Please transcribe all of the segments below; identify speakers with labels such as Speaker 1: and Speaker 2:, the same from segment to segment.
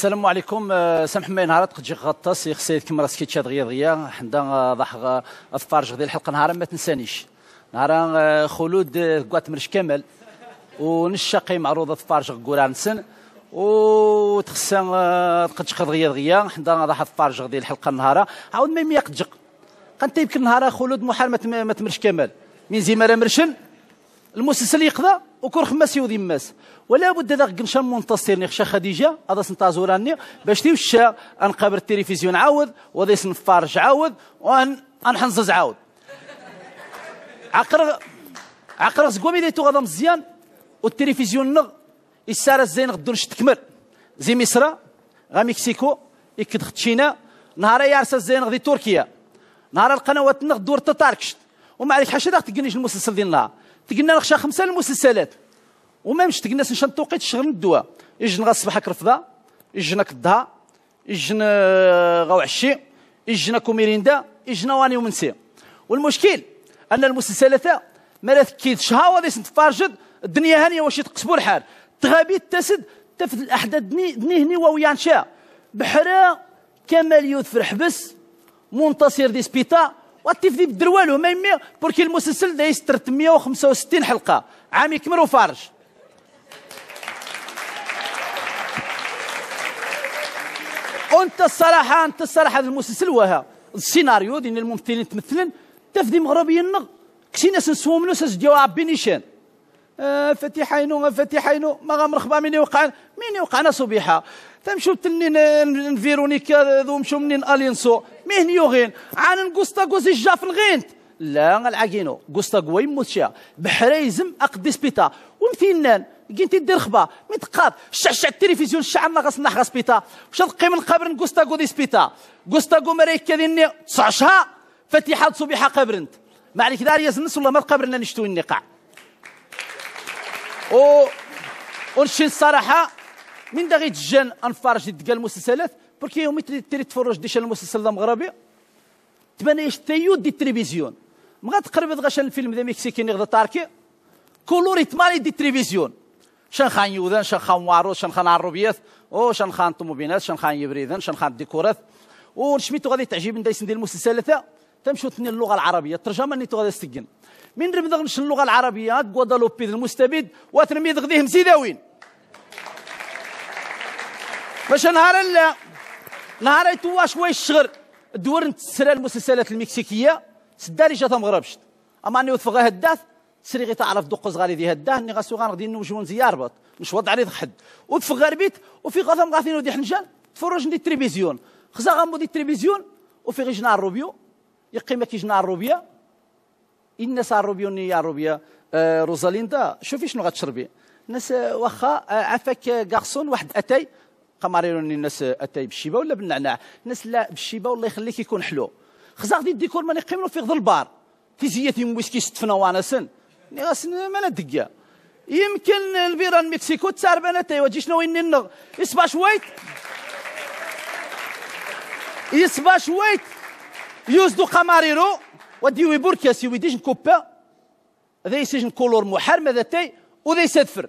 Speaker 1: السلام عليكم آه، سامح نهار قد جي غطاس يخسيد كما سكيتشات غيا غيا حنا ضح اطفار غدي الحلقة نهار ما تنسانيش. نهار آه، خلود آه، قوات مرش كامل. ونشاقي معروضة طفار غوران سن وتخسان قد جي غيا غيا حنا ضح طفار غدي الحلقة نهار. عاود ما يميق جق قنت يمكن نهار خلود محال ما تمرش كامل. من زي مرشن. المسلسل يقضى وكون خماس يودي ماس. ولا بد ذاك قنشان منتصر نخشى خديجة هذا سنتازوراني باش تيوشا انقابر التلفزيون عاود وذي سنفارج عاود وان أنحنزز عاود. عقر عقر زقومي ديتو غدا مزيان والتلفزيون نغ السارة الزين غدو تكمل زي مصر غا مكسيكو يكد تشينا نهار يارس الزين غدي تركيا. نهار القنوات نغ دور تطاركشت. وما عليك حاشا تقنيش المسلسل ديال النهار تقلنا نخشى خمسة المسلسلات. وما مش تقلنا نشان توقيت الشغل الدواء. يجن غا الصباح كرفضا يجنا كضها يجن غاو عشي يجنا كوميريندا يجنا واني ومنسي. والمشكل أن المسلسلات ما كيد شهاوة غادي تفارجد الدنيا هانية واش تقسبوا الحال. تغابي تسد تفد الأحداث دني دني هني ويان شا بحرا كمال يوث في الحبس منتصر دي سبيتا وتفدي بالدروالو ما يمي بوركي المسلسل دا يستر 365 حلقة. عام يكمل وفارج وانت الصراحه انت الصراحة هذا المسلسل وها السيناريو دين الممثلين تمثلن تفدي مغربي النغ كسي ناس نسوو منو ساس جواب بنيشان آه فتيحينو فتيحينو ما غامرخبا مين يوقع مين يوقعنا صبيحة. تمشوا تنين فيرونيكا ذو مشوا منين آلينسو. مين يوغين. عن نقصتا قوزي جاف الغينت. لا العاقينو قصتا قوي موتشا بحريزم اقدي سبيتا. ومثينان كنتي دير خبا. مي تقاد شع التلفزيون شع ما غاس نحغا سبيتا. واش تقيم القبر نقصتا قودي سبيتا. قصتا قو مريكا ديني تصعشها فتيحة صبيحة قبرنت. ما عليك دار يزنس ولا ما القبر نشتوي النقاع. و ونشي الصراحة. من دا غيت جان انفارج ديال المسلسلات بركي يومي تري تفرج ديشان المسلسل المغربي تبان تيو دي التلفزيون ما تقرب غاش الفيلم ذا مكسيكي غدا تاركي كولوري تمالي دي التلفزيون شان خان يوذان شان خان وارو شان خان عربيات أو شان خان طوموبيلات شان خان يبريدان شان خان ديكورات ونشميتو غادي تعجب من دايسن ديال المسلسلات تمشوا تني اللغة العربيه الترجمه نيتو غادي تسجن من ربد اللغة العربيه غوادالوبي المستبد وتنميذ غديه مزيداوين باش نهار لا نهار يتوا شوية الشغر دور نتسرى المسلسلات المكسيكية سداري جات مغربش أما أني وثفغا هداث سري غي تعرف دوق صغاري دي هداه ني غاسو غادي نوجون زياربط مش وضع عليه حد وتفغ غربيت وفي غاثم غاثين ودي حنجان تفرج دي التلفزيون. خزا غامو دي التلفزيون وفي غي جنا الروبيو يقيم كي جنا الروبيا الناس الروبيو ني الروبيا آه روزاليندا شوفي شنو غتشربي. الناس واخا آه عفاك غارسون واحد أتاي. قماريروني الناس أتاي بالشيبه ولا بالنعناع؟ الناس لا بالشيبه والله يخليك يكون حلو. خزا غادي الديكور ماني قيملو في غض البار. في زيتي ويسكي ستفنا وأنا سن. ما ندقا يمكن البيرة المكسيكو تساربنا تاي وجي شنو وين النغ. يصبح شويت. يصبح شويت. يوزدو قماريرو وديوي بوركاس يويديش كوبا ذا يسجن كولور محار ماذا تاي. وذا يسدفر.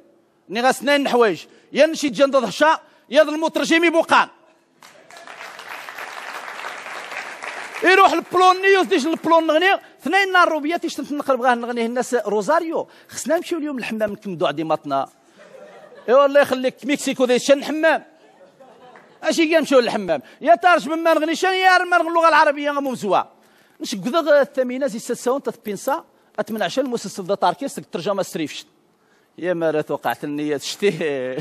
Speaker 1: ني غاسنان حوايج يا نشي جند هشا يا المترجمي بوقان يروح البلون نيوز ديش البلون نغني. اثنين نار روبيا تيش نقرب غاه نغنيه الناس روزاريو. خصنا نمشيو اليوم للحمام نكمدو عدي ماتنا اي الله يخليك. مكسيكو ذي شن الحمام اشي نمشيو للحمام. يا تارج مما نغني شان يا رمان اللغة العربية ممزوع نش كذا الثمينة زي سساون تثبينسا اتمنع شل المسلسل ذا تاركيس ترجمة ستريفش يا مرات وقعت النية تشتيه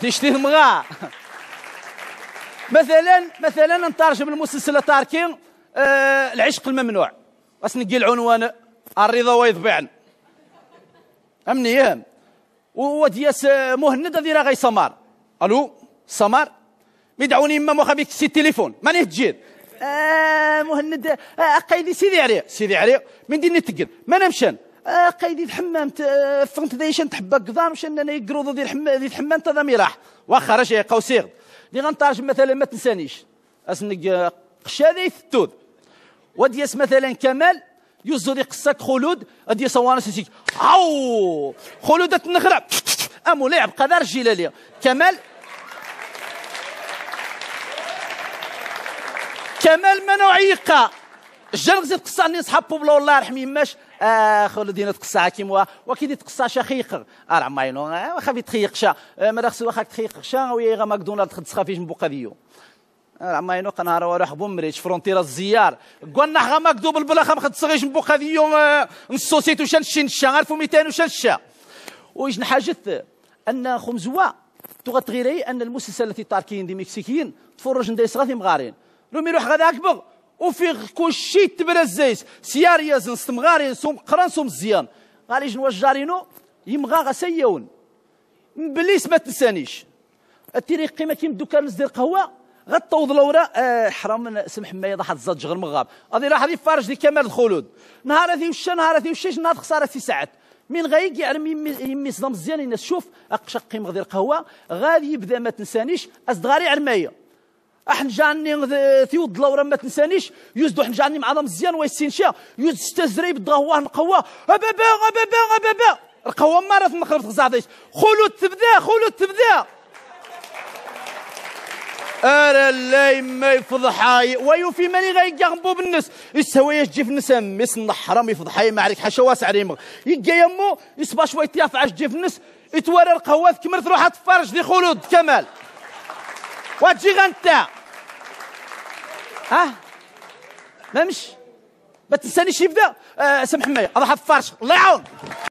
Speaker 1: تشتيه مغا مثلا مثلا نترجم المسلسل تاركي آه العشق الممنوع. بس نقي العنوان الرضا ويضبعن. أمني يام ودياس مهند هذه راه غي سمار. ألو؟ سمار؟ مدعوني ما مخابيك سي التليفون ماني تجير آه مهند آه قايدي سيدي عليه سيدي عليه من دين نتقل ما نمشان آه، قايد الحمام فهمت دايشان آه، تحبك قضام شان أنا يقروض ديال الحمام ديال الحمام تذا ميراح واخا راه شي قوسيغ. اللي غنترجم مثلا ما تنسانيش. أسنك آه، قشاذي الثود وديس مثلا كمال يزوري قصاك خلود أدي صوانا سيسيك أو! خلود النخرة أمو لعب قدر جلالي كمال. كمال منوعيقه الجنغ زيد قصة ني صحاب بوبلو الله يرحم يماش. آه خلو دينا تقصى كيما وكيدي تقصى شخيق ارا ماينو واخا في تخيق شا. ما خصو واخا تخيق شا ويا ماكدونالد خد سخافيش مبوقاديو ما ينوق نهار وراح بومريش فرونتيرا الزيار. قلنا حغا مكتوب البلا خم خد صغيش مبوقاديو نصوصيتو شان شين شا 1200 وشان شا. ويش نحاجت؟ أن خمزوا تغطغيري أن المسلسل التي تاركين دي مكسيكيين تفرج ندي صغاتي مغارين. لو ميروح غدا أكبر وفي كل شيء سيار يزن ستمغارين سوم قران سوم زيان غالي جنوا جارينو يمغا غسيون بليس ما تنسانيش. التيري قيمة كيم دوكان نزدير قهوه غطوض لورا. آه حرام سمح ما يضحى الزج غير مغاب هذه راح فارج دي كمال الخلود. نهار هذه وش نهار هذه وش نهار خسارة في ساعات؟ من غايق يعلم يمي صدام مزيان الناس شوف أقشق قيم غير قهوه غادي يبدأ ما تنسانيش. اصدغاري عرمايه احنجاني ثيود لورا ما تنسانيش. يزدو حنجاني مع مزيان ويسينشا يوز ستزري بالضغوه نقوى. أبابا أبابا أبابا. القهوه مرات نخرب تغزعديش خلود تبدا خلود تبدا أرى اللي ما يفضحاي ويوفي ماني غيقغبو بالنس. يسوي يجي في النس مس حرام يفضحاي ما عليك حاشا واسع ريمغ يجي يمو يصبح شوية تياف عاش جي في النس يتورى القهوه كمل تروح تفرج دي خلود كمال. وتجي غنتا. ها؟ ما مش. ما تنسانيش يبدا آه سمح معايا أروح افرش الله يعاون.